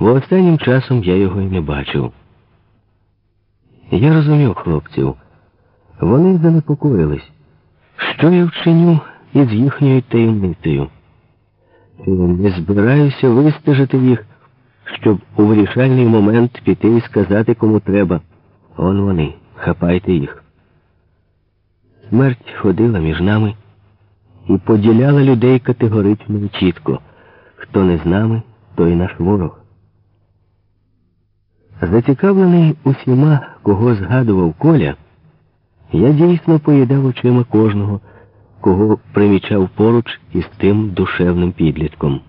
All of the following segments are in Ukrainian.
бо останнім часом я його й не бачив. Я розумів хлопців. Вони занепокоїлись, що я вчиню із їхньою таємницею. І Не збираюся вистежити їх, щоб у вирішальний момент піти і сказати, кому треба. Он вони, хапайте їх. Смерть ходила між нами і поділяла людей категорично і чітко. Хто не з нами, той наш ворог. Зацікавлений усіма, кого згадував Коля, я дійсно поїдав очима кожного, кого примічав поруч із тим душевним підлітком.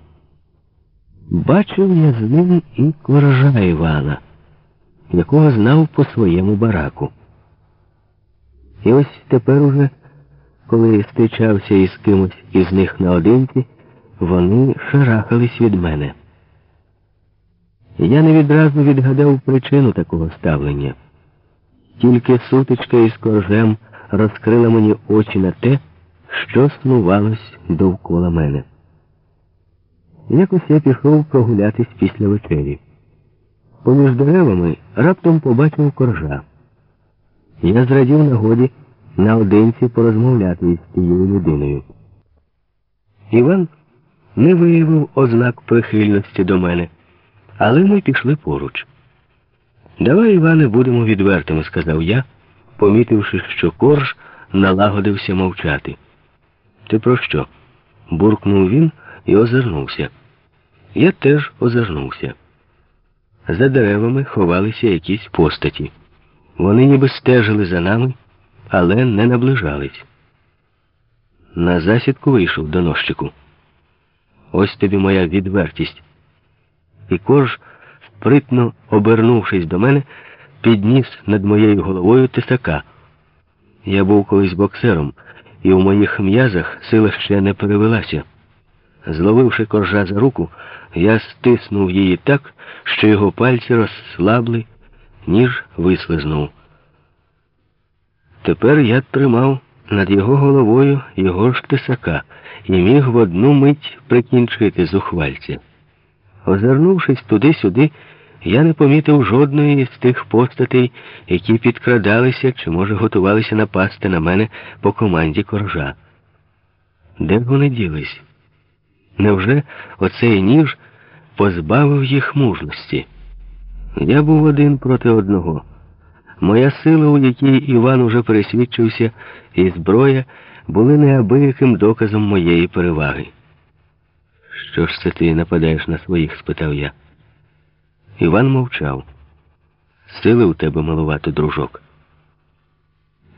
Бачив я з ним і коржа Івана, якого знав по своєму бараку. І ось тепер уже, коли зустрічався із кимось із них наодинці, вони шарахались від мене. Я не відразу відгадав причину такого ставлення. Тільки сутичка із коржем розкрила мені очі на те, що снувалось довкола мене. Якось я пішов прогулятись після вечері. Поміж деревами раптом побачив коржа. Я зрадів нагоді наодинці порозмовляти із тією людиною. Іван не виявив ознак прихильності до мене, але ми пішли поруч. Давай, Іване, будемо відвертими, сказав я, помітивши, що корж налагодився мовчати. Ти про що? буркнув він і озирнувся. Я теж озирнувся. За деревами ховалися якісь постаті. Вони ніби стежили за нами, але не наближались. На засідку вийшов доносчику. Ось тобі моя відвертість. І корж, спритно обернувшись до мене, підніс над моєю головою тисака. Я був колись боксером, і в моїх м'язах сила ще не перевелася. Зловивши коржа за руку, я стиснув її так, що його пальці розслабли, ніж вислизнув. Тепер я тримав над його головою його ж тисака і міг в одну мить прикінчити зухвальця. Озирнувшись туди-сюди, я не помітив жодної з тих постатей, які підкрадалися чи, може, готувалися напасти на мене по команді коржа. Де б вони ділись? Невже оцей ніж позбавив їх мужності? Я був один проти одного. Моя сила, у якій Іван уже пересвідчився, і зброя були неабияким доказом моєї переваги. Що ж це ти нападаєш на своїх? спитав я. Іван мовчав. Сили у тебе малувато, дружок.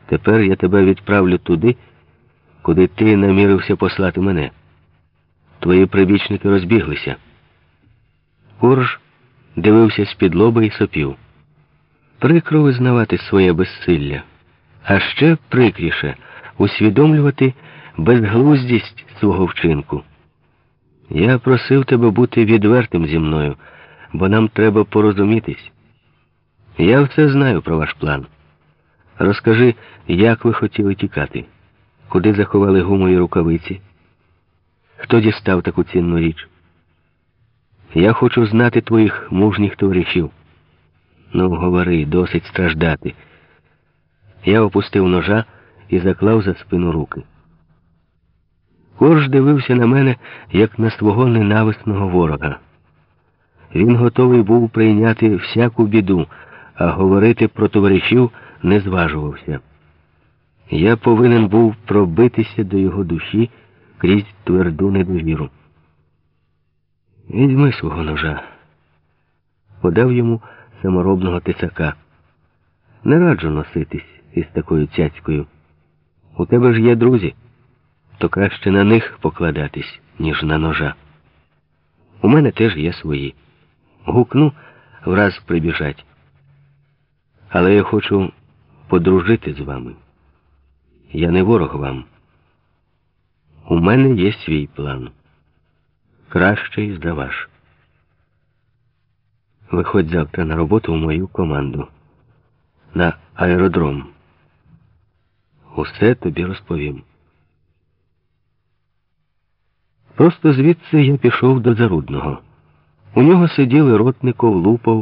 Тепер я тебе відправлю туди, куди ти намірився послати мене. Твої прибічники розбіглися. Корж дивився з-під лоба і сопів. Прикро визнавати своє безсилля, а ще прикріше усвідомлювати безглуздість свого вчинку. Я просив тебе бути відвертим зі мною, бо нам треба порозумітись. Я все знаю про ваш план. Розкажи, як ви хотіли тікати, куди заховали гумові рукавиці, хто дістав таку цінну річ. Я хочу знати твоїх мужніх товаришів. Ну, говори, досить страждати. Я опустив ножа і заклав за спину руки. Корж дивився на мене, як на свого ненависного ворога. Він готовий був прийняти всяку біду, а говорити про товаришів не зважувався. Я повинен був пробитися до його душі крізь тверду недовіру. Візьми свого ножа, подав йому саморобного тисака. Не раджу носитись із такою цяцькою. У тебе ж є друзі, то краще на них покладатись, ніж на ножа. У мене теж є свої. Гукну, враз прибіжать. Але я хочу подружити з вами. Я не ворог вам. У мене є свій план. Кращий за ваш. Виходь завтра на роботу в мою команду. На аеродром. Усе тобі розповім. Просто звідси я пішов до Зарудного. У нього сиділи Ротников, Лупов,